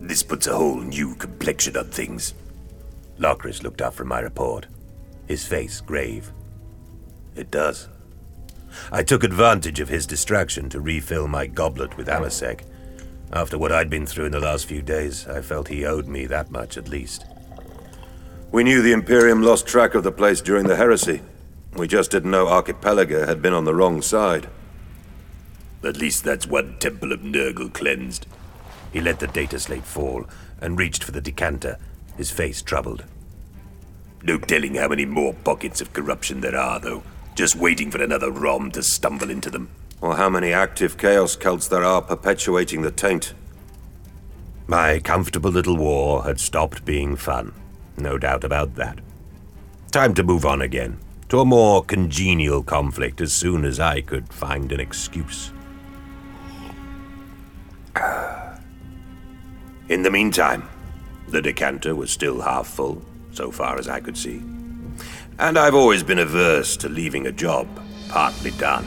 This puts a whole new complexion on things. Lokris looked up from my report, his face grave. It does. I took advantage of his distraction to refill my goblet with amasec. After what I'd been through in the last few days, I felt he owed me that much at least. We knew the Imperium lost track of the place during the heresy. We just didn't know Archipelago had been on the wrong side. At least that's one temple of Nurgle cleansed. He let the data slate fall and reached for the decanter, his face troubled. No telling how many more pockets of corruption there are, though. Just waiting for another Rom to stumble into them. Or how many active Chaos cults there are perpetuating the taint. My comfortable little war had stopped being fun. No doubt about that. Time to move on again, to a more congenial conflict as soon as I could find an excuse. In the meantime, the decanter was still half full, so far as I could see. And I've always been averse to leaving a job partly done.